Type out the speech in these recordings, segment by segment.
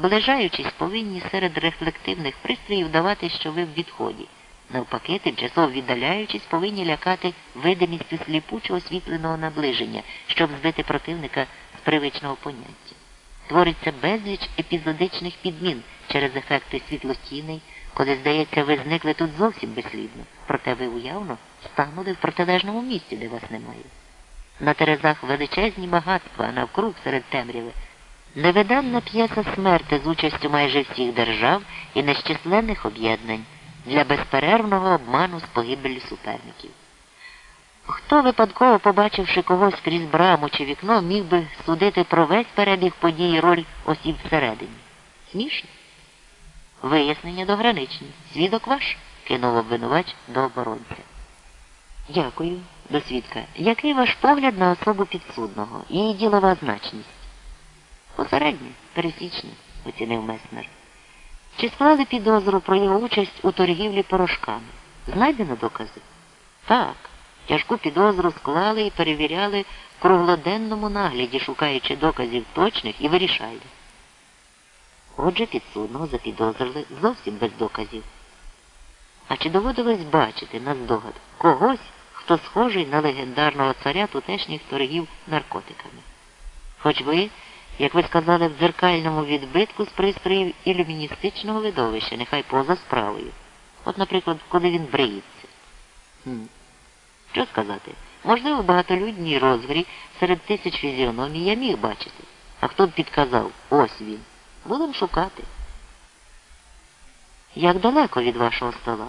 Зближаючись, повинні серед рефлективних пристроїв давати, що ви в відході. Навпаки, тимчасово віддаляючись, повинні лякати видимістю сліпучого освітленого наближення, щоб збити противника з привичного поняття. Твориться безліч епізодичних підмін через ефекти світлотіней, коли, здається, ви зникли тут зовсім безслідно, проте ви уявно станули в протилежному місці, де вас немає. На терезах величезні багатства, а навкруг серед темряви невиданна п'єса смерти з участю майже всіх держав і нещисленних об'єднань для безперервного обману з погибелі суперників. Хто, випадково побачивши когось крізь браму чи вікно, міг би судити про весь перебіг подій роль осіб всередині? Смішно? Вияснення дограничні. Свідок ваш? кинув обвинувач до оборонця. Дякую, до свідка. Який ваш погляд на особу підсудного? Її ділова значність? Посередньо, пересічно, оцінив Меснер. Чи склали підозру про його участь у торгівлі порошками? Знайдено докази? Так. Тяжку підозру склали і перевіряли в круглоденному нагляді, шукаючи доказів точних і вирішальних. Отже, підсудного запідозрили зовсім без доказів. А чи доводилось бачити на здогад когось, хто схожий на легендарного царя тутешніх торгів наркотиками? Хоч ви, як ви сказали, в дзеркальному відбитку з пристроїв ілюміністичного видовища, нехай поза справою. От, наприклад, коли він бриється. Хм. Що сказати? Можливо, в багатолюдній розгрі серед тисяч фізіономій я міг бачити. А хто б підказав, ось він. Будемо шукати. Як далеко від вашого стола?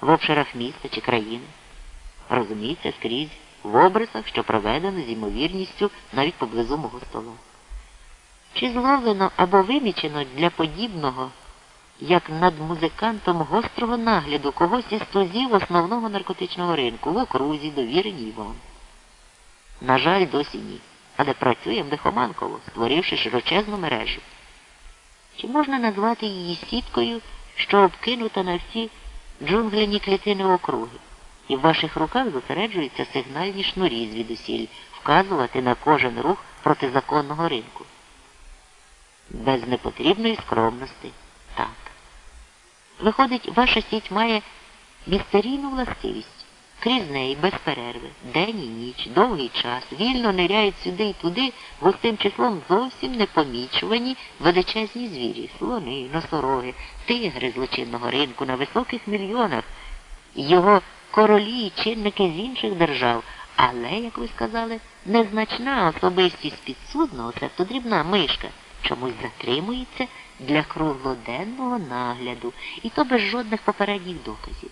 В обширах міста чи країни? Розуміється, скрізь, в обрисах, що проведено з ймовірністю навіть поблизу мого стола. Чи зловлено або вимічено для подібного, як над музикантом гострого нагляду когось із тузів основного наркотичного ринку в окрузі, довіреній вам? На жаль, досі ні. Але працює лихоманково, створивши широчезну мережу. Чи можна назвати її сіткою, що обкинута на всі джунгляні клітини округи, і в ваших руках зосереджуються сигнальні шнурі звідусіль, вказувати на кожен рух протизаконного ринку? Без непотрібної скромності. Так. Виходить, ваша сіть має містерійну властивість. Крізь неї без перерви, день і ніч, довгий час, вільно ниряють сюди і туди, густим числом зовсім непомічувані величезні звірі, слони, носороги, тигри злочинного ринку на високих мільйонах, його королі і чинники з інших держав. Але, як ви сказали, незначна особистість підсудного, тобто дрібна мишка, чомусь затримується для круглоденного нагляду, і то без жодних попередніх доказів.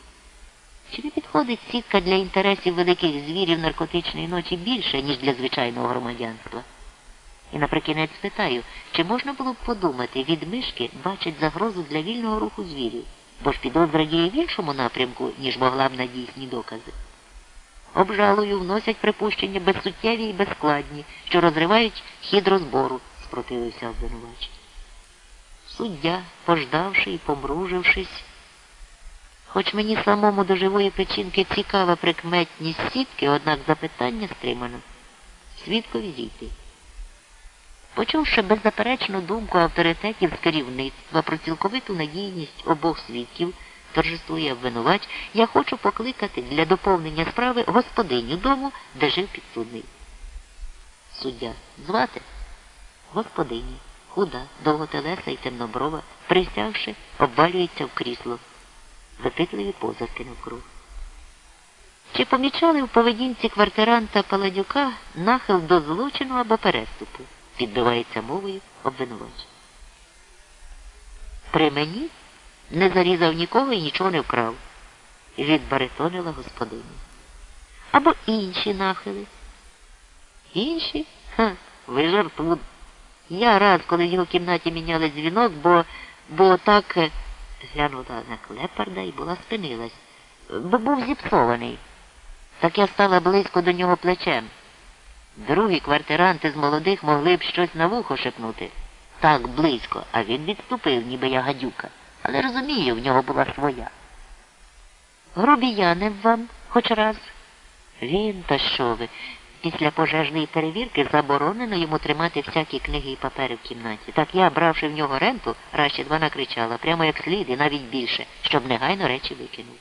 Чи не підходить сітка для інтересів великих звірів наркотичної ночі більше, ніж для звичайного громадянства? І наприкінець питаю, чи можна було б подумати, від мишки бачить загрозу для вільного руху звірів, бо ж підозра діє в іншому напрямку, ніж могла б на дійсні докази. Обжалую, вносять припущення безсуттєві і безскладні, що розривають хід розбору, спротивився обвинувач. Суддя, пождавши і помружившись, Хоч мені самому до живої печінки цікава прикметність сітки, однак запитання стримано. Свідкові зійти. Почувши беззаперечну думку авторитетів з керівництва про цілковиту надійність обох свідків, торжествує обвинувач, я хочу покликати для доповнення справи господиню дому, де жив підсудний. Суддя. Звати? Господині. Худа, довготелеса і темноброва, присягши, обвалюється в крісло запитливі позавки навкруг. Чи помічали в поведінці квартиранта Паладюка нахил до злочину або переступу? Підбивається мовою обвинувач. При мені не зарізав нікого і нічого не вкрав, відбаритонила господиня. Або інші нахили. Інші? Ха, ви жартун. Я раз, коли в його кімнаті міняли дзвінок, бо, бо так глянула на клепарда і була спинилась, бо був зіпсований. Так я стала близько до нього плечем. Другі квартиранти з молодих могли б щось на вухо шепнути. Так близько, а він відступив, ніби я гадюка. Але розумію, в нього була своя. Грубіянив вам хоч раз. Він, та що ви? Після пожежної перевірки заборонено йому тримати всякі книги і папери в кімнаті. Так я, бравши в нього ренту, чи два накричала, прямо як слід і навіть більше, щоб негайно речі викинув.